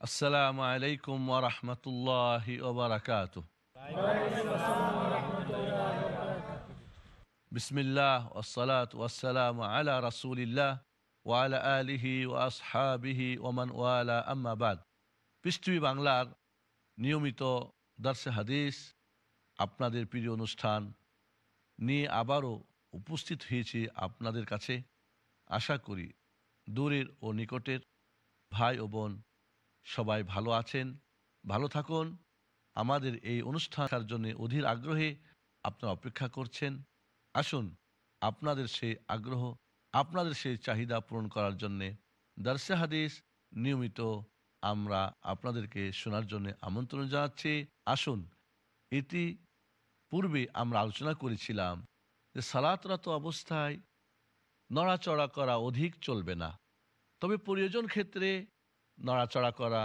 আসসালামু আলাইকুম ওরহমতুল্লাহ ওবরাকাত বিসমিল্লাহ ওসালাত ওয়াসালাম আলা রাসুলিল্লাহ ওয়ালা আলিহি ও আসহাবিহি ওমান ওয়ালা আম্মাবাদ পৃথিবী বাংলার নিয়মিত দার্সে হাদিস আপনাদের প্রিয় অনুষ্ঠান নিয়ে আবারও উপস্থিত হয়েছি আপনাদের কাছে। আশা করি দূরের ও নিকটের ভাই ও বোন সবাই ভালো আছেন, ভালো থাকুন। আমাদের এই অনুষ্ঠানের জন্য অধীর আগ্রহে আপনারা অপেক্ষা করছেন। আসুন, আপনাদের সেই আগ্রহ, আপনাদের সেই চাহিদা পূরণ করার জন্যে দর্শে হাদিস নিয়মিত আমরা আপনাদেরকে শোনার জন্য আমন্ত্রণ জানাচ্ছি। আসুন এটি পূর্বে আমরা আলোচনা করেছিলাম যে সালাতরত অবস্থায় নড়াচড়া করা অধিক চলবে না। তবে প্রয়োজন ক্ষেত্রে নড়াচড়া করা,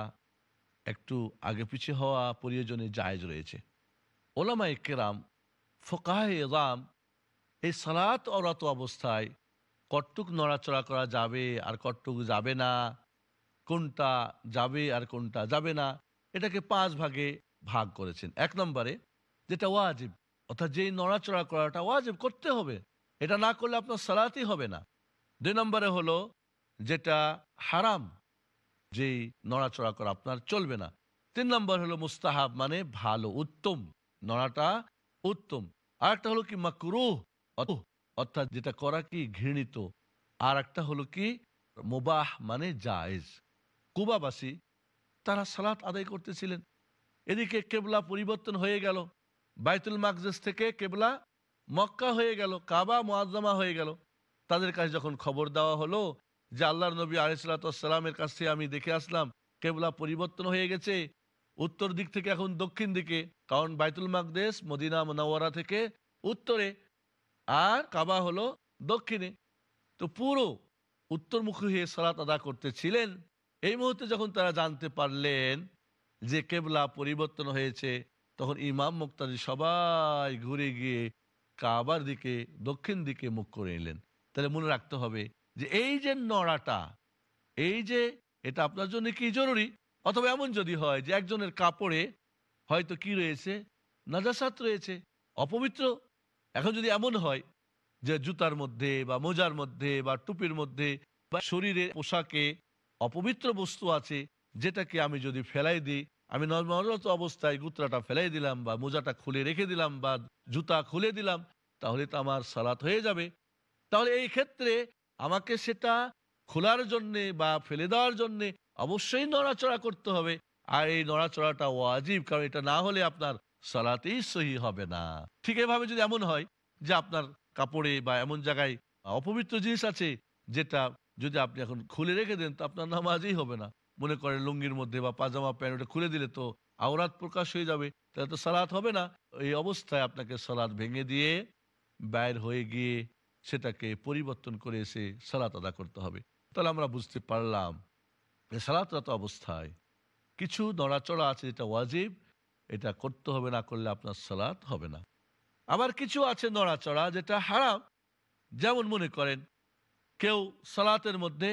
একটু আগে পিছিয়ে হওয়া প্রয়োজনে জায়জ রয়েছে। ওলামা কেরাম, ফোকাহ এদাম এই সালাত অরত অবস্থায় কটটুক নড়াচড়া করা যাবে আর কটটুক যাবে না, কোনটা যাবে আর কোনটা যাবে না, এটাকে পাঁচ ভাগে ভাগ করেছেন। এক নম্বরে যেটা ওয়াজিব, অর্থাৎ যেই নড়াচড়া করাটা ওয়াজিব করতে হবে, এটা না করলে আপনার সালাতই হবে না। দুই নম্বরে হলো যেটা হারাম যেই নড়াচড়া করা আপনার চলবে না। তিন নম্বর হলো মুস্তাহাব মানে ভালো, উত্তম। নড়াটা উত্তম। আর একটা হলো কি মাকরুহ অর্থাৎ যেটা করা কি ঘৃণিত। আর একটা হলো কি মোবাহ মানে জায়েজ। কুবাবাসী, তারা সালাত আদায় করতেছিলেন। এদিকে কেবলা পরিবর্তন হয়ে গেল। বাইতুল মাকজেস থেকে কেবলা মক্কা হয়ে গেল, কাবা মোয়াজ্জামা হয়ে গেল। তাদের কাছে যখন খবর দেওয়া হলো যে আল্লাহর নবী আলিসাল্লামের কাছ থেকে আমি দেখে আসলাম, কেবলা পরিবর্তন হয়ে গেছে। উত্তর দিক থেকে এখন দক্ষিণ দিকে, কারণ বাইতুল মাকদেশ মদিনা মনাওয়ারা থেকে উত্তরে আর কাবা হলো দক্ষিণে। তো পুরো উত্তরমুখী হয়ে সালাত আদা করতেছিলেন। এই মুহূর্তে যখন তারা জানতে পারলেন যে কেবলা পরিবর্তন হয়েছে, তখন ইমাম মুক্তাদি সবাই ঘুরে গিয়ে কাবার দিকে, দক্ষিণ দিকে মুখ করে নিলেন। তাহলে মনে রাখতে হবে যে এই যে নড়াটা, এই যে এটা আপনার জন্য কি জরুরি? অথবা এমন যদি হয় যে একজনের কাপড়ে হয়তো কি রয়েছে? নাজাসাত রয়েছে, অপবিত্র। এখন যদি এমন হয় যে জুতার মধ্যে বা মোজার মধ্যে বা টুপির মধ্যে বা শরীরে পোশাকে অপবিত্র বস্তু আছে, যেটাকে আমি যদি ফেলাই দিই, আমি নর্মালত অবস্থায় গুত্রাটা ফেলাই দিলাম বা মোজাটা খুলে রেখে দিলাম বা জুতা খুলে দিলাম, তাহলে তো আমার সালাত হয়ে যাবে। তাহলে এই ক্ষেত্রে আমাকে সেটা খোলার জন্যে বা ফেলে দেওয়ার জন্যে অবশ্যই নড়াচড়া করতে হবে। আর এই নড়াচড়াটা ওয়াজিব, কারণ এটা না হলে আপনার সালাতেই সহি হবে না। ঠিক এভাবে যদি এমন হয় যে আপনার কাপড়ে বা এমন জায়গায় অপবিত্র জিনিস আছে যেটা যদি আপনি এখন খুলে রেখে দেন, তো আপনার নামাজই হবে না। মনে করেন লুঙ্গির মধ্যে বা পাজামা প্যান্ট ওটা খুলে দিলে তো আওরাত প্রকাশ হয়ে যাবে, তাহলে তো সালাত হবে না। এই অবস্থায় আপনাকে সালাদ ভেঙে দিয়ে বাইর হয়ে গিয়ে সেটাকে পরিবর্তন করে এসে সালাত আদা করতে হবে। তাহলে আমরা বুঝতে পারলাম যে সালাতরত অবস্থায় কিছু নড়াচড়া আছে যেটা ওয়াজিব, এটা করতে হবে, না করলে আপনার সালাত হবে না। আবার কিছু আছে নড়াচড়া যেটা হারাম। যেমন মনে করেন, কেউ সালাতের মধ্যে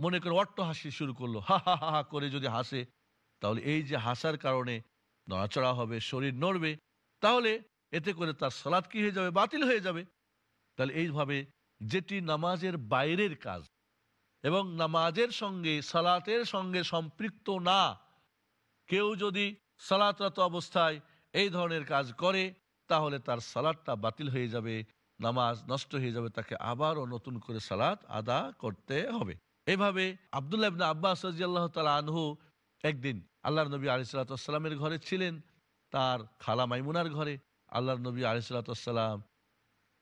মনে করে অট্ট হাসি শুরু করল, হা হা হা হা করে যদি হাসে, তাহলে এই যে হাসার কারণে নড়াচড়া হবে, শরীর নড়বে, তাহলে এতে করে তার সালাদ কি হয়ে যাবে? বাতিল হয়ে যাবে। তাহলে এইভাবে যেটি নামাজের বাইরের কাজ এবং নামাজের সঙ্গে, সালাতের সঙ্গে সম্পৃক্ত না, কেউ যদি সালাতরত অবস্থায় এই ধরনের কাজ করে, তাহলে তার সালাদটা বাতিল হয়ে যাবে, নামাজ নষ্ট হয়ে যাবে, তাকে আবারও নতুন করে সালাত আদা করতে হবে। এভাবে আবদুল্লাহ ইবনা আব্বাস রাজিয়াল্লাহ তালা আনহু একদিন আল্লাহর নবী আলিসাল্লামের ঘরে ছিলেন, তার খালা মাইমুনার ঘরে। আল্লাহর নবী আলিসাল্লাম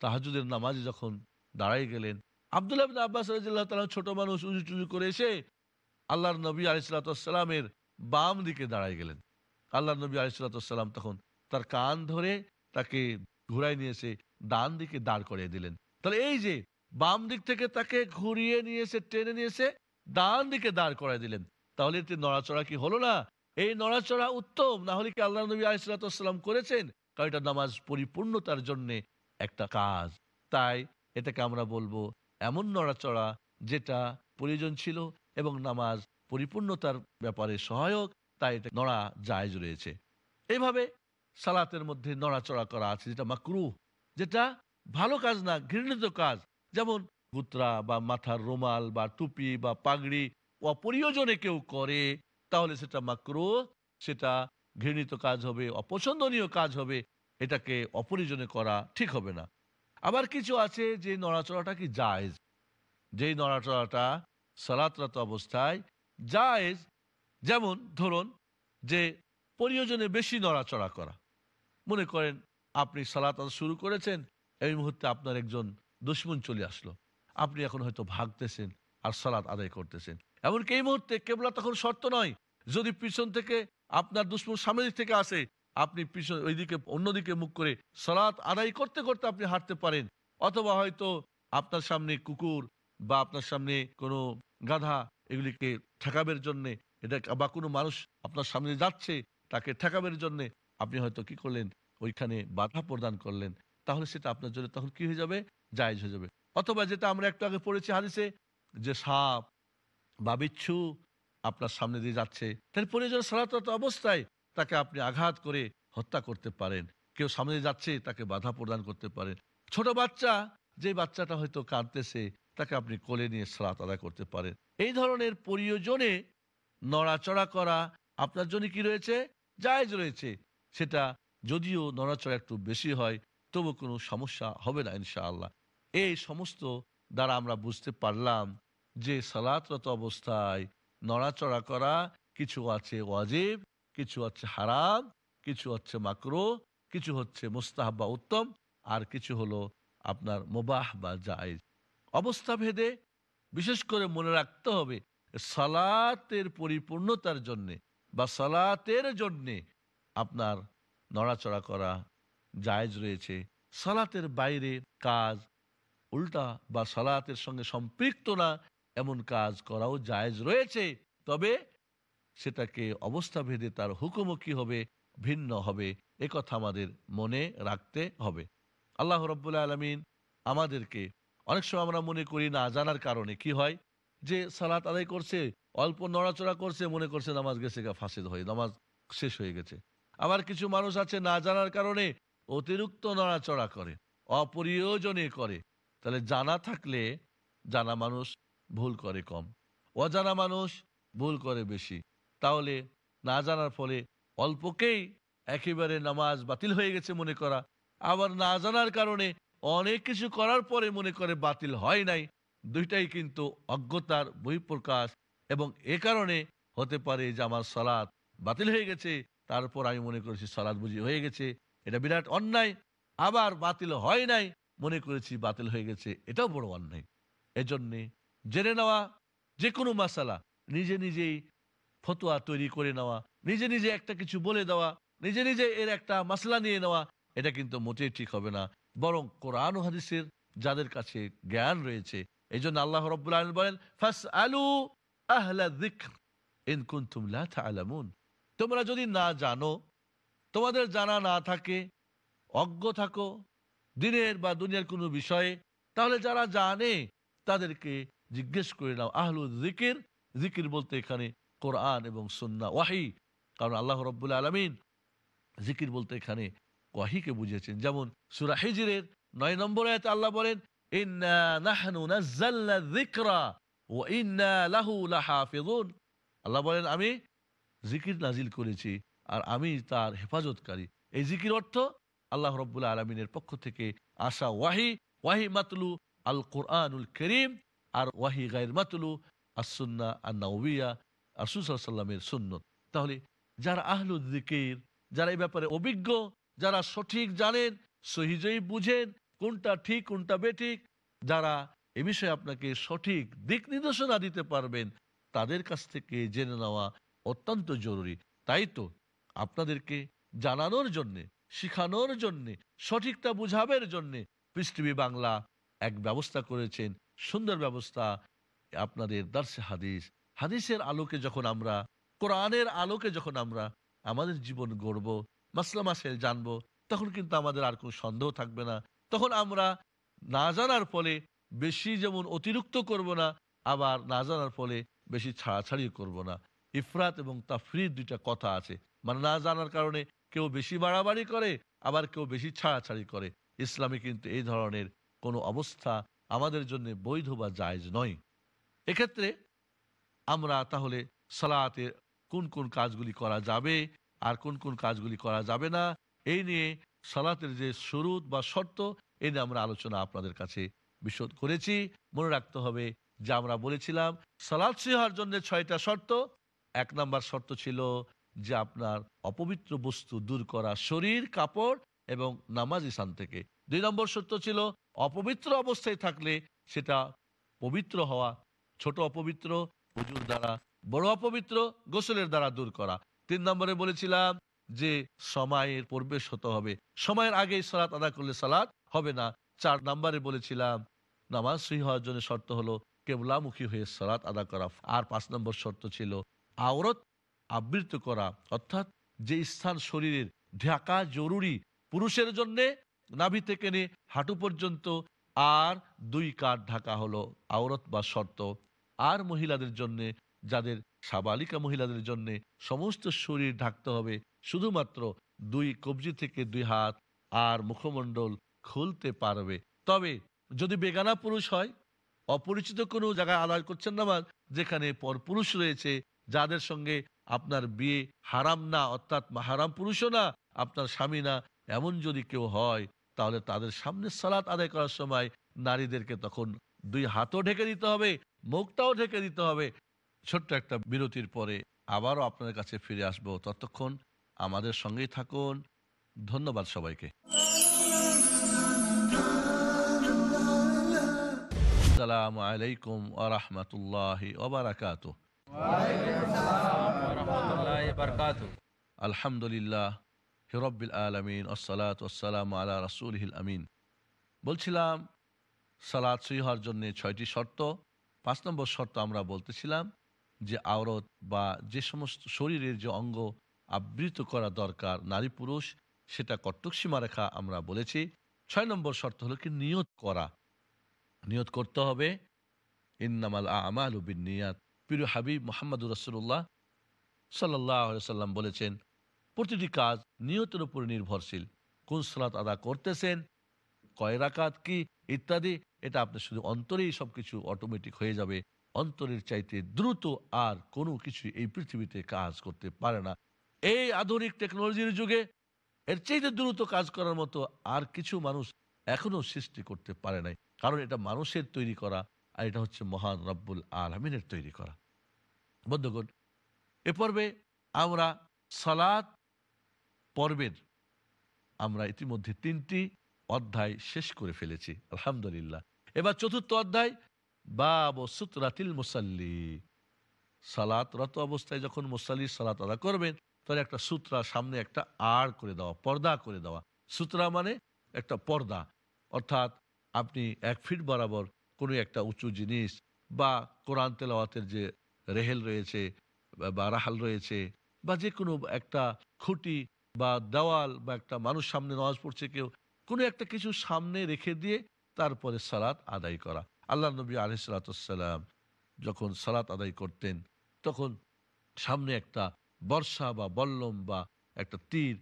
তাহাজুদের নামাজে যখন দাঁড়াই গেলেন, আবদুল্লাহ আব্বাস রাজিয়াল্লাহ তালা ছোট মানুষ উঁচু টুজু করে এসে আল্লাহর নবী আলিসাল্লামের বাম দিকে দাঁড়াই গেলেন। আল্লাহর নবী আলিসাল্লাম তখন তার কান ধরে তাকে ঘুরাই নিয়ে এসে ডান দিকে দাঁড় করিয়ে দিলেন। তাহলে এই যে বাম দিক থেকে তাকে ঘুরিয়ে নিয়ে এসে, টেনে নিয়ে এসে ডান দিকে দাঁড় করাই দিলেন, তাহলে এতে নড়াচড়া কি হলো না? এই নড়াচড়া উত্তম, না হলে কি আল্লাহ নবী আলিসাল্লাম করেছেন? কারণ এটা নামাজ পরিপূর্ণতার জন্যে একটা কাজ। তাই এটাকে আমরা বলব এমন নড়াচড়া যেটা প্রয়োজন ছিল এবং নামাজ পরিপূর্ণতার ব্যাপারে সহায়ক, তাই এটা নড়া জায়জ রয়েছে। এইভাবে সালাতের মধ্যে নড়াচড়া করা আছে, যেটা মাকরু যেটা ভালো কাজ না, ঘৃণিত কাজ। যেমন গুত্রা বা মাথার রুমাল বা টুপি বা পাগড়ি অপ্রিয়জনে কেউ করে, তাহলে সেটা মাকরু সেটা ঘৃণিত কাজ হবে, অপছন্দনীয় কাজ হবে এটাকে অপরিজনে করা ঠিক হবে না। আবার কিছু আছে যে নড়াচড়াটা কি জায়েজ? যেই নড়াচড়াটা সালাতরত অবস্থায় জায়েজ, যেমন ধরুন যে প্রয়োজনে বেশি নড়াচড়া করা। মনে করেন আপনি সালাত শুরু করেছেন, এই মুহূর্তে আপনার একজন দুশ্মন চলে আসলো। আপনি এখন হয়তো ভাগতেছেন আর সালাত আদায় করতেছেন। এমনকি এই মুহূর্তে কেবলা তখন শর্ত নয়। যদি পিছন থেকে আপনার দুশ্মন সামনের থেকে আসে আপনি পিছন, ওইদিকে, অন্যদিকে মুখ করে সালাত আদায় করতে করতে আপনি হাঁটতে পারেন। অথবা হয়তো আপনার সামনে কুকুর বা আপনার সামনে কোনো গাধা এগুলিকে ঠেকাবের জন্যে, এটা বা কোনো মানুষ আপনার সামনে যাচ্ছে, তাকে ঠেকাবের জন্যে আপনি হয়তো কি করলেন? ওইখানে বাধা প্রদান করলেন। তাহলে সেটা আপনার জন্য তখন কি হয়ে যাবে? জায়জ হয়ে যাবে। অথবা যেটা আমরা একটু আগে পড়েছি হাদিসে, যে সাপ বা বিচ্ছু আপনার সামনে দিয়ে যাচ্ছে। তার প্রয়োজন সালাতরত অবস্থায় তাকে আপনি আঘাত করে হত্যা করতে পারেন। কেউ সামনে যাচ্ছে, তাকে বাধা প্রদান করতে পারেন। ছোট বাচ্চা, যে বাচ্চাটা হয়তো কাঁদতেছে, তাকে আপনি কোলে নিয়ে সালাত আদায় করতে পারেন। এই ধরনের প্রয়োজনে নড়াচড়া করা আপনার জন্য কি রয়েছে? জায়জ রয়েছে। সেটা যদিও নড়াচড়া একটু বেশি হয় তবু কোনো সমস্যা হবে না ইনশাআল্লাহ। এই সমস্ত দ্বারা আমরা বুঝতে পারলাম যে সালাতরত অবস্থায় নড়াচড়া করা কিছু আছে ওয়াজিব কিছু হচ্ছে হারাম, কিছু হচ্ছে মাকরো, কিছু হচ্ছে মুস্তাহাব বা উত্তম, আর কিছু হলো আপনার মোবাহ বা জায়েজ। অবস্থা ভেদে বিশেষ করে মনে রাখতে হবে, সালাতের পরিপূর্ণতার জন্যে বা সালাতের জন্যে আপনার নড়াচড়া করা জায়েজ রয়েছে। সালাতের বাইরে কাজ উল্টা বা সালাতের সঙ্গে সম্পৃক্ত না, এমন কাজ করাও জায়েজ রয়েছে। তবে সেটাকে অবস্থা ভেদে তার হুকুমও কি হবে? ভিন্ন হবে। কথা আমাদের মনে রাখতে হবে। আল্লাহ রব্বুল্লা আলমিন আমাদেরকে অনেক সময় আমরা মনে করি না জানার কারণে কি হয়? যে সালাত আদায় করছে, অল্প নড়াচড়া করছে, মনে করছে নামাজ গেছে গা ফাঁসিদ হয়ে, নামাজ শেষ হয়ে গেছে। আবার কিছু মানুষ আছে না জানার কারণে অতিরিক্ত নড়াচড়া করে, অপ্রয়োজনে করে। তাহলে জানা থাকলে জানা মানুষ ভুল করে কম। অজানা মানুষ ভুল করে বেশি। তাহলে না জানার ফলে অল্পকেই একেবারে নামাজ বাতিল হয়ে গেছে মনে করা। আবার না জানার কারণে অনেক কিছু করার পরে মনে করে বাতিল হয় নাই। দুইটাই কিন্তু অজ্ঞতার বহিঃপ্রকাশ এবং এ কারণে হতে পারে যে আমার সলাদ বাতিল হয়ে গেছে, তারপর আমি মনে করেছি সলাদ বুঝি হয়ে গেছে, এটা বিরাট অন্যায়। আবার বাতিল হয় নাই, মনে করেছি বাতিল হয়ে গেছে, এটাও বড় অন্যায়। এজন্যে জেনে নেওয়া যে কোনো মাসালা, নিজে নিজেই ফতোয়া তৈরি করে নেওয়া, নিজে নিজে একটা কিছু বলে দেওয়া, নিজে নিজে এর একটা মাসলা নিয়ে নেওয়া, এটা কিন্তু মোটেই ঠিক হবে না। বরং কোরআন হাদিসের যাদের কাছে জ্ঞান রয়েছে এই জন্য আল্লাহ রব্বুল বলেন আলু লা তোমরা যদি না জানো, তোমাদের জানা না থাকে, অজ্ঞ থাকো, দিনের বা দুনিয়ার কোনো বিষয়ে, তাহলে যারা জানে, তাদেরকে জিজ্ঞেস করে নাও, আহলু জিকির জিকির বলতে এখানে কোরআন এবং সুন্না ওয়াহি। কারণ আল্লাহ রব্বুল আলমিন জিকির বলতে এখানে ওয়াহিকে বুঝিয়েছেন। যেমন সুরা হিজিরের নয় নম্বর আয়াতে আল্লাহ বলেন আল্লাহ বলেন, আমি জিকির নাজিল করেছি আর আমি তার হেফাজতকারী। এই জিকির অর্থ আল্লাহ রব্বুল্লাহ আলমিনের পক্ষ থেকে আসা ওয়াহি। ওয়াহি মাতলু আল কোরআনুল করিম আর ওয়াহি গাইর মাতলু আসুন্না আন্নাউবিয়া আরসুসাল্লামের সুন্নত। তাহলে যারা আহলুদ্দিকের যারা এই ব্যাপারে অভিজ্ঞ, যারা সঠিক জানেন, সহিজই বুঝেন কোনটা ঠিক, কোনটা বেঠিক, যারা এ বিষয়ে আপনাকে সঠিক দিক নির্দেশনা দিতে পারবেন, তাদের কাছ থেকে জেনে নেওয়া অত্যন্ত জরুরি। তাই তো আপনাদেরকে জানানোর জন্যে, শিখানোর জন্যে, সঠিকটা বুঝাবের জন্যে পৃথিবী বাংলা এক ব্যবস্থা করেছেন। সুন্দর ব্যবস্থা আপনাদের দার্সে হাদিস হাদিসের আলোকে যখন আমরা, কোরআনের আলোকে যখন আমরা আমাদের জীবন গড়ব, মাসলা মাসেল জানব, তখন কিন্তু আমাদের আর কোনো সন্দেহ থাকবে না। তখন আমরা না জানার ফলে বেশি যেমন অতিরিক্ত করব না, আবার না জানার ফলে বেশি ছাড়াছাড়িও করব না। ইফরাত এবং তাফরিদ দুইটা কথা আছে। মানে না জানার কারণে কেউ বেশি বাড়াবাড়ি করে, আবার কেউ বেশি ছাড়াছাড়ি করে। ইসলামে কিন্তু এই ধরনের কোনো অবস্থা আমাদের জন্য বৈধ বা জায়জ নয়। এক্ষেত্রে আমরা তাহলে সালাতে কোন কোন কাজগুলি করা যাবে আর কোন কোন কাজগুলি করা যাবে না? এই নিয়ে সালাতের যে শুরুত বা শর্ত, এ নিয়ে আমরা আলোচনা আপনাদের কাছে বিশদ করেছি। মনে রাখতে হবে যে আমরা বলেছিলাম সালাদ সিহার জন্য ছয়টা শর্ত। এক নাম্বার শর্ত ছিল যে আপনার অপবিত্র বস্তু দূর করা শরীর, কাপড় এবং নামাজ ইসান থেকে। দুই নম্বর শর্ত ছিল অপবিত্র অবস্থায় থাকলে সেটা পবিত্র হওয়া, ছোট অপবিত্র উজুর দ্বারা, বড় অপবিত্র গোসলের দ্বারা দূর করা। তিন নম্বরে বলেছিলাম যে, সময়ের পরিবেশ হতে হবে। সময়ের আগেই সালাত আদা করলে সালাত হবে না। চার নম্বরে বলেছিলাম, নামাজ সহি হওয়ার জন্য শর্ত হলো, কেবলামুখী হয়ে সালাত আদা করা। আর পাঁচ নম্বর শর্ত ছিল, আওরত আবৃত করা। অর্থাৎ যে স্থান শরীরের ঢাকা জরুরি, পুরুষের জন্যে নাভি থেকে নিয়ে হাঁটু পর্যন্ত, আর দুই কাঠ ঢাকা হলো আওরত বা শর্ত। আর মহিলাদের জন্যে, যাদের সাবালিকা মহিলাদের জন্যে সমস্ত শরীর ঢাকতে হবে, শুধুমাত্র দুই কবজি থেকে দুই হাত আর মুখমণ্ডল খুলতে পারবে। তবে যদি বেগানা পুরুষ হয়, অপরিচিত কোনো জায়গায় আদায় করছেন নামাজ যেখানে পরপুরুষ রয়েছে, যাদের সঙ্গে আপনার বিয়ে হারাম না, অর্থাৎ হারাম পুরুষও না, আপনার স্বামী না, এমন যদি কেউ হয়, তাহলে তাদের সামনে সালাত আদায় করার সময় নারীদেরকে তখন দুই হাতও ঢেকে দিতে হবে মুখটাও ঢেকে দিতে হবে। ছোট্ট একটা বিরতির পরে আবারও আপনাদের কাছে ফিরে আসব ততক্ষণ। আমাদের সঙ্গেই থাকুন। ধন্যবাদ সবাইকে। আসসালামু আলাইকুম আরহামতুল্লাহ ওবরাকাত আলহামদুলিল্লাহ হিরব্বিল আলমিন ওসালাত ওসালাম আলা রসুলহিল আমিন। বলছিলাম, সালাদ সই হওয়ার জন্য ছয়টি শর্ত। পাঁচ নম্বর শর্ত আমরা বলতেছিলাম যে আওরত বা যে সমস্ত শরীরের যে অঙ্গ আবৃত করা দরকার, নারী পুরুষ, সেটা কটক সীমারেখা আমরা বলেছি। ছয় নম্বর শর্ত হলো কি? নিয়ত করা। নিয়ত করতে হবে। ইন্নামাল আমাল উবিন নিয়াত প্রিয় হাবিব মোহাম্মদুর রসুল্লাহ সাল্লাহ সাল্লাম বলেছেন, প্রতিটি কাজ নিয়তের উপর নির্ভরশীল। কোন সালাত আদা করতেছেন? কয় রাকাত কি? ইত্যাদি, এটা আপনার শুধু অন্তরেই সবকিছু অটোমেটিক হয়ে যাবে। অন্তরের চাইতে দ্রুত আর কোনো কিছু এই পৃথিবীতে কাজ করতে পারে না। এই আধুনিক টেকনোলজির যুগে এর চাইতে দ্রুত কাজ করার মতো আর কিছু মানুষ এখনও সৃষ্টি করতে পারে নাই। কারণ এটা মানুষের তৈরি করা আর এটা হচ্ছে মহান রব্বুল আলমিনের তৈরি করা। বন্ধুগণ, এ পর্বে আমরা সালাত পর্বের আমরা ইতিমধ্যে তিনটি অধ্যায় শেষ করে ফেলেছি, আলহামদুলিল্লাহ। এবার চতুর্থ অধ্যায়, বাব সুতরাতিল মুসাল্লি। সালাতরত অবস্থায় যখন মুসাল্লি সালাত আদা করবেন, তাহলে একটা সুতরা সামনে একটা আড় করে দেওয়া, পর্দা করে দেওয়া। সুতরা মানে একটা পর্দা, অর্থাৎ আপনি এক ফিট বরাবর কোনো একটা উঁচু জিনিস বা কোরআন তেলাওয়াতের যে রেহেল রয়েছে বা রাহাল রয়েছে বা যে কোনো একটা খুঁটি বা দেওয়াল বা একটা মানুষ সামনে নামাজ পড়ছে কেউ কোনো একটা কিছু সামনে রেখে দিয়ে তারপরে সালাত আদায় করা। আল্লাহ নবী আলহিসাল্লাম যখন সালাত আদায় করতেন, তখন সামনে একটা বর্ষা বা বল্লম বা একটা তীর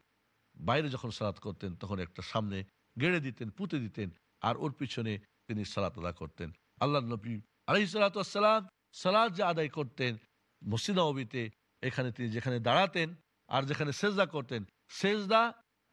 বাইরে যখন সালাত করতেন, তখন একটা সামনে গেড়ে দিতেন, পুঁতে দিতেন আর ওর পিছনে তিনি সালাত আদা করতেন। আল্লাহ নবী আলহি সালাতাম সালাদ যে আদায় করতেন, মসজিদ নবীতে এখানে তিনি যেখানে দাঁড়াতেন আর যেখানে সেজদা করতেন, সেজদা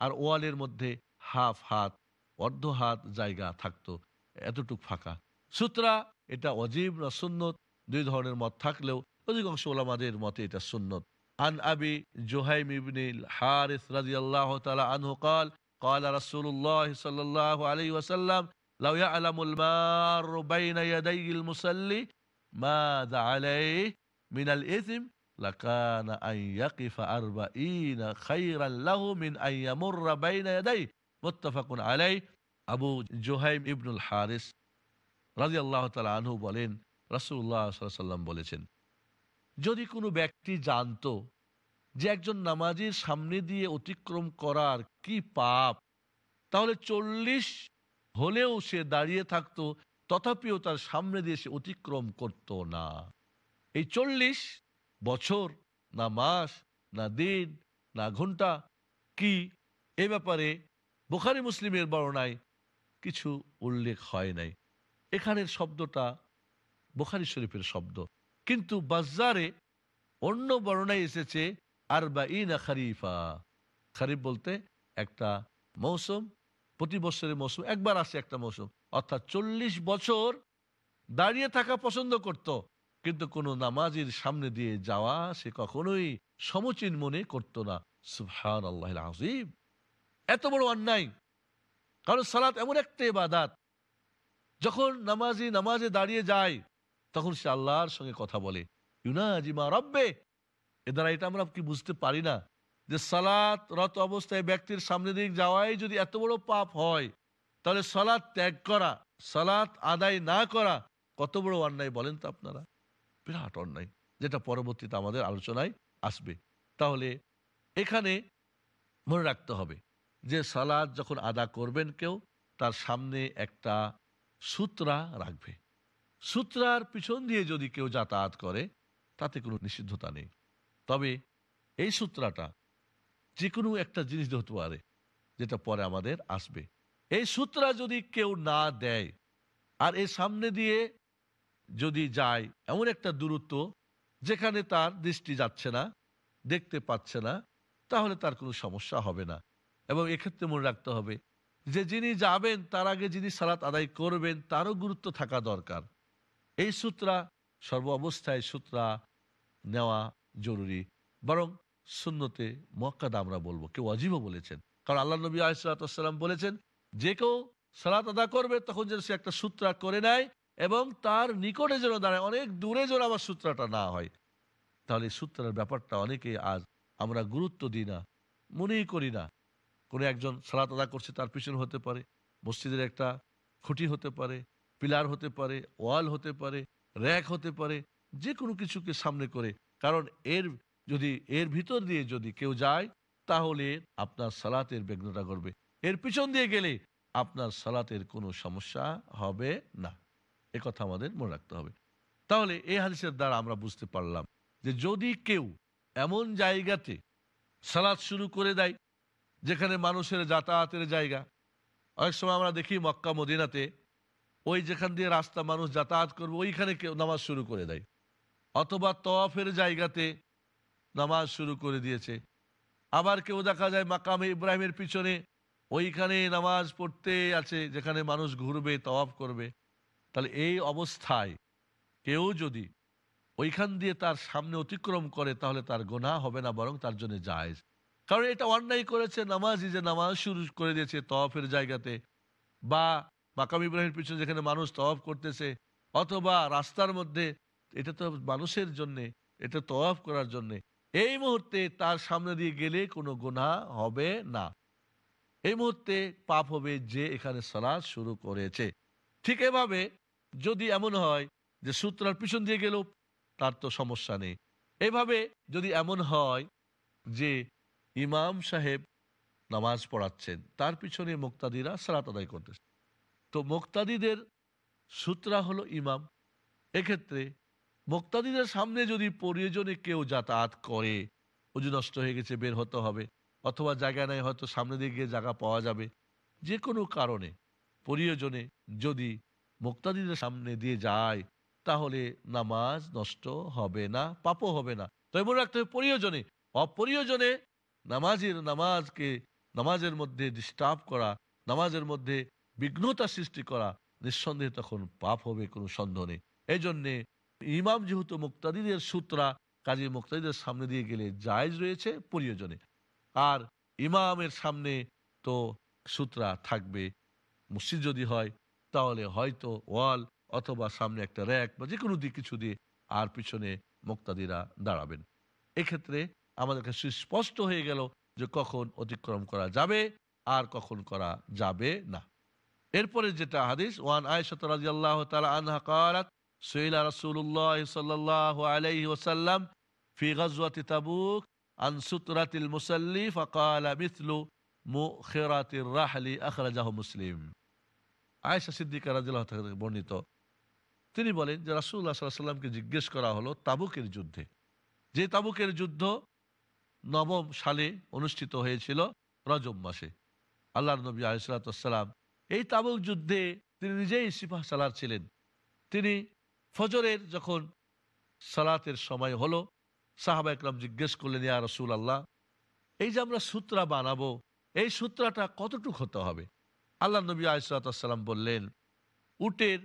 আর ওয়ালের মধ্যে হাফ হাত অর্ধ হাত জায়গা থাকতো এতটুক ফাঁকা সুতরা এটা অজীব না সুন্নত দুই ধরনের মত থাকলেও অধিকাংশ ওলামাদের মতে এটা সুন্নত عن أبي جهيم بن الحارث رضي الله تعالى عنه قال قال رسول الله صلى الله عليه وسلم لو يعلم المار بين يدي المصلي ماذا عليه من الإثم لكان أن يقف أربعين خيرا له من أن يمر بين يديه মোত্তাফাকুন আলাই আবু জোহাইম ইবনুল হারিস রাজি আল্লাহ তালা আনহু বলেন রাসুল্লাহ সাল্লাম বলেছেন, যদি কোনো ব্যক্তি জানত যে একজন নামাজির সামনে দিয়ে অতিক্রম করার কি পাপ, তাহলে চল্লিশ হলেও সে দাঁড়িয়ে থাকতো, তথাপিও তার সামনে দিয়ে সে অতিক্রম করত না। এই চল্লিশ বছর, না মাস, না দিন, না ঘণ্টা কি, এ ব্যাপারে বোখারি মুসলিমের বর্ণায় কিছু উল্লেখ হয় নাই। এখানের শব্দটা বোখারি শরীফের শব্দ। কিন্তু বাজারে অন্য বর্ণায় এসেছে আর বা ইনা খারিফা। খারিফ বলতে একটা মৌসুম, প্রতি বছরের মৌসুম, একবার আসে একটা মৌসুম। অর্থাৎ চল্লিশ বছর দাঁড়িয়ে থাকা পছন্দ করত, কিন্তু কোনো নামাজির সামনে দিয়ে যাওয়া সে কখনোই সমচীন মনে করতো না। সুহান আল্লাহ আজিম এত বড় অন্যায়। কারণ সালাত এমন একটা ইবাদাত, যখন নামাজি নামাজে দাঁড়িয়ে যায়, তখন সে আল্লাহর সঙ্গে কথা বলে। ইউনাজিমা রব্বে, এ দ্বারা এটা আমরা কি বুঝতে পারি না? যে সালাত রত অবস্থায় ব্যক্তির সামনে দিক যাওয়াই যদি এত বড় পাপ হয়, তাহলে সালাত ত্যাগ করা, সালাত আদায় না করা কত বড় অন্যায় বলেন তো আপনারা? বিরাট অন্যায়, যেটা পরবর্তীতে আমাদের আলোচনায় আসবে। তাহলে এখানে মনে রাখতে হবে যে সালাদ যখন আদা করবেন কেউ, তার সামনে একটা সূত্রা রাখবে। সূত্রার পিছন দিয়ে যদি কেউ যাতায়াত করে, তাতে কোনো নিষিদ্ধতা নেই। তবে এই সূত্রাটা যে কোনো একটা জিনিস হতে পারে, যেটা পরে আমাদের আসবে। এই সূত্রা যদি কেউ না দেয়, আর এর সামনে দিয়ে যদি যায়, এমন একটা দূরত্ব যেখানে তার দৃষ্টি যাচ্ছে না, দেখতে পাচ্ছে না, তাহলে তার কোনো সমস্যা হবে না। এবং এক্ষেত্রে মনে রাখতে হবে যে যিনি যাবেন, তার আগে যিনি সালাত আদায় করবেন, তারও গুরুত্ব থাকা দরকার। এই সূত্রা সর্ব অবস্থায় সূত্রা নেওয়া জরুরি। বরং শূন্যতে মক্কাদা আমরা বলব। কেউ অজীবও বলেছেন। কারণ আল্লাহ নবী আসালাম বলেছেন, যে কেউ সালাত আদা করবে, তখন যেন সে একটা সূত্রা করে নেয় এবং তার নিকটে যেন দাঁড়ায়, অনেক দূরে যেন আবার সূত্রাটা না হয়। তাহলে সূত্রের ব্যাপারটা অনেকে আজ আমরা গুরুত্ব দিই না, মনেই করি না। কোনো একজন সালাত আদা করছে, তার পিছনে হতে পারে মসজিদের একটা খুঁটি হতে পারে, পিলার হতে পারে, ওয়াল হতে পারে, র্যাক হতে পারে যে কোনো কিছুকে সামনে করে। কারণ এর যদি, এর ভিতর দিয়ে যদি কেউ যায়, তাহলে আপনার সালাতের বিঘ্নতা করবে এর পিছন দিয়ে গেলে আপনার সালাতের কোনো সমস্যা হবে না। এ কথা আমাদের মনে রাখতে হবে। তাহলে এই হাদিসের দ্বারা আমরা বুঝতে পারলাম যে যদি কেউ এমন জায়গাতে সালাদ শুরু করে দেয় যেখানে মানুষের যাতায়াতের জায়গা। অনেক সময় আমরা দেখি মক্কা, মদিনাতে ওই যেখান দিয়ে রাস্তা মানুষ যাতায়াত করবে, ওইখানে কেউ নামাজ শুরু করে দেয়। অথবা তফের জায়গাতে নামাজ শুরু করে দিয়েছে। আবার কেউ দেখা যায় মাকামে ইব্রাহিমের পিছনে ওইখানে নামাজ পড়তে আছে, যেখানে মানুষ ঘুরবে, তওয়াফ করবে। তাহলে এই অবস্থায় কেউ যদি ওইখান দিয়ে তার সামনে অতিক্রম করে, তাহলে তার গোনা হবে না, বরং তার জন্য জায়জ। কারণ এটা অন্যায় করেছে নামাজই যে নামাজ শুরু করে দিয়েছে তফের জায়গাতে, বা মাকাম ইব্রাহিমের পিছনে যেখানে মানুষ তফ করতেছে, অথবা রাস্তার মধ্যে, এটা তো মানুষের জন্যে, এটা তওয়াফ করার জন্যে। এই মুহূর্তে তার সামনে দিয়ে গেলে কোনো গুনাহ হবে না। এই মুহূর্তে পাপ হবে যে এখানে সালাদ শুরু করেছে। ঠিক এভাবে যদি এমন হয় যে সূত্রার পিছন দিয়ে গেল, তার তো সমস্যা নেই। এভাবে যদি এমন হয় যে ইমাম সাহেব নামাজ পড়াচ্ছেন। তার পিছনে মুক্তাদিরা সালাত আদায় করতেছে। তো মুক্তাদিদের সূত্রা হলো ইমাম। এক্ষেত্রে মুক্তাদিদের সামনে যদি প্রয়োজনে কেউ যাতায়াত করে উজু নষ্ট হয়ে গেছে, বের হতে হবে, অথবা জায়গা নেই, হয়তো সামনে দিয়ে গিয়ে জায়গা পাওয়া যাবে, যে কোনো কারণে প্রয়োজনে যদি মুক্তাদিদের সামনে দিয়ে যায়, তাহলে নামাজ নষ্ট হবে না, পাপও হবে না। তবে মনে রাখতে হবে প্রয়োজনে, অপ্রয়োজনে নামাজের নামাজকে, নামাজের মধ্যে ডিস্টার্ব করা, নামাজের মধ্যে বিঘ্নতা সৃষ্টি করা, নিঃসন্দেহে তখন পাপ হবে, কোনো সন্দেহ নেই। এই জন্যে ইমাম যেহেতু মুক্তাদিদের সূত্রা কাজী মুক্তাদিদের সামনে দিয়ে গেলে জায়জ রয়েছে প্রয়োজনে। আর ইমামের সামনে তো সূত্রা থাকবে। মসজিদ যদি হয়, তাহলে হয়তো ওয়াল অথবা সামনে একটা র্যাক বা যে কোনো দিক কিছু দিয়ে আর পিছনে মুক্তাদিরা দাঁড়াবেন। এক্ষেত্রে আমাদেরকে সুস্পষ্ট হয়ে গেল যে কখন অতিক্রম করা যাবে আর কখন করা যাবে না। এরপরে যেটা হাদিস, ওয়ান আয়সত রাজি আল্লাহ তালা আনহা কালাত সৈলা রসুল্লাহ সাল্লাহ আলাইহি ওসাল্লাম ফি গজওয়াতি তাবুক আন সুতরাতিল মুসাল্লি ফকালা মিথলু মুখেরাতির রাহলি আখরাজাহ মুসলিম। আয়সা সিদ্দিকা রাজিল্লাহ থেকে বর্ণিত। তিনি বলেন যে রাসুল্লাহ সাল্লাহ সাল্লামকে জিজ্ঞেস করা হলো তাবুকের যুদ্ধে। যে তাবুকের যুদ্ধ নবম সালে অনুষ্ঠিত হয়েছিল রজব মাসে। আল্লাহ নবী আলিসাল্লাম এই তাবুক যুদ্ধে তিনি নিজেই সিপাহ সালার ছিলেন। তিনি ফজরের যখন সালাতের সময় হলো, সাহাবা একরাম জিজ্ঞেস করলেন, ইয়া রসুল আল্লাহ এই যে আমরা সূত্রা বানাবো, এই সূত্রাটা কতটুক হতে হবে? আল্লাহ নবী আলিসাল্লাম বললেন, উটের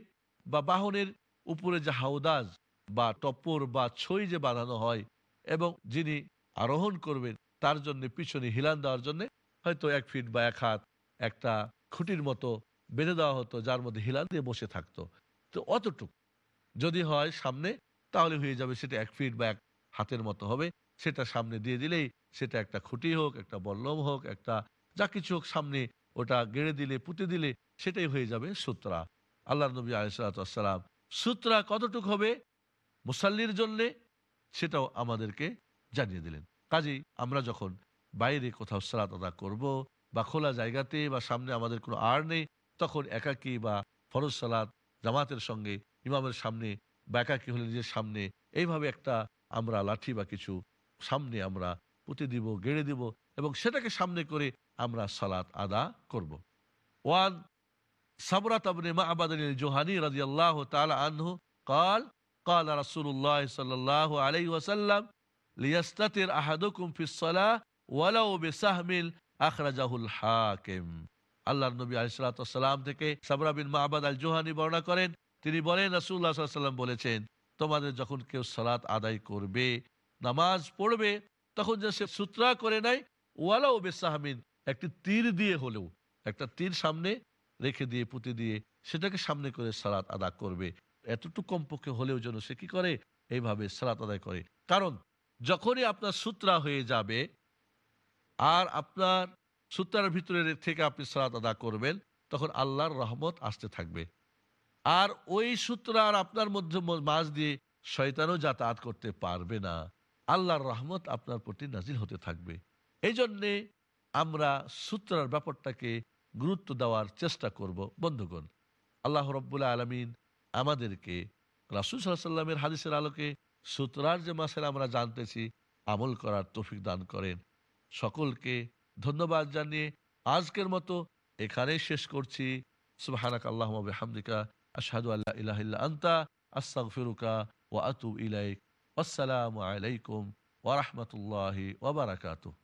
বা বাহনের উপরে যে হাউদাজ বা টপ্পর বা ছই যে বাঁধানো হয় এবং যিনি আরোহণ করবেন, তার জন্য পিছনে হিলান দেওয়ার জন্য হয়তো এক ফিট বা এক হাত একটা খুঁটির মতো বেঁধে দেওয়া হতো, যার মধ্যে হিলান দিয়ে বসে থাকতো। তো অতটুকু। যদি হয় সামনে, তাহলে হয়ে যাবে সেটা এক ফিট বা এক হাতের মতো হবে। সেটা সামনে দিয়ে দিলেই সেটা একটা খুঁটি হোক, একটা বল্লম হোক, একটা যা কিছু হোক সামনে ওটা গেড়ে দিলে, পুঁতে দিলে সেটাই হয়ে যাবে সূত্রা। আল্লাহ নবী আলিসাল্লাম সূত্রা কতটুক হবে? মুসাল্লির জন্যে? সেটাও আমাদেরকে জানিয়ে দিলেন কাজেই আমরা যখন বাইরে কোথাও সালাত আদা করব বা খোলা জায়গাতে বা সামনে আমাদের কোনো আর নেই, তখন একাকী বা ফরজ সালাত জামাতের সঙ্গে, ইমামের সামনে বা একাকী হলে নিজের সামনে, এইভাবে একটা আমরা লাঠি বা কিছু সামনে আমরা পুঁতে দিব, গেড়ে দিব এবং সেটাকে সামনে করে আমরা সালাত আদা করব। ওয়ান সাবরাত আবনে মা আবাদী জোহানি রাজি আল্লাহ তাল আনহু কাল কাল রাসুল্লাহ সাল্লাহ আলাই ওয়াসাল্লাম লিয়াস্তাতির আহাদুকুম ফিসলা ওয়ালাউ বেসাহমিল আখরাজাহুল হাকিম। আল্লাহ নবী আলিসাল্লাম থেকে সাবরাবিন মাহবাদ আল জোহানি বর্ণনা করেন। তিনি বলেন রাসুল্লাহ বলেছেন, তোমাদের যখন কেউ সালাত আদায় করবে, নামাজ পড়বে, তখন যে সে সুতরা করে নাই, ওয়ালাউ বেসাহমিন, একটি তীর দিয়ে হলেও, একটা তীর সামনে রেখে দিয়ে, পুঁতে দিয়ে, সেটাকে সামনে করে সালাত আদা করবে। এতটুকু কমপক্ষে হলেও যেন সে কি করে? এইভাবে সালাত আদায় করে। কারণ যখনই আপনার সূত্রা হয়ে যাবে, আর আপনার সূত্রার ভিতরে থেকে আপনি সালাত আদা করবেন, তখন আল্লাহর রহমত আসতে থাকবে। আর ওই সূত্র আর আপনার মধ্যে মাঝ দিয়ে শয়তানও যাতায়াত করতে পারবে না। আল্লাহর রহমত আপনার প্রতি নাজিল হতে থাকবে। এই জন্যে আমরা সূত্রার ব্যাপারটাকে গুরুত্ব দেওয়ার চেষ্টা করব। বন্ধুগণ, আল্লাহ রব্বুল্লা আলমিন আমাদেরকে রাসুল সাল্লামের হাদিসের আলোকে সূত্রার যে মাসের আমরা জানতেছি, আমল করার তৌফিক দান করেন। সকলকে ধন্যবাদ জানিয়ে আজকের মতো এখানেই শেষ করছি। সুবাহানাক আল্লাহ হামদিকা আশহাদু আল্লাহ ইলাহা আন্তা আনতা, আস্তাগফিরুকা ও আতু ইলাইক। আসসালামু আলাইকুম ওরহমতুল্লাহ বারাকাতুহু।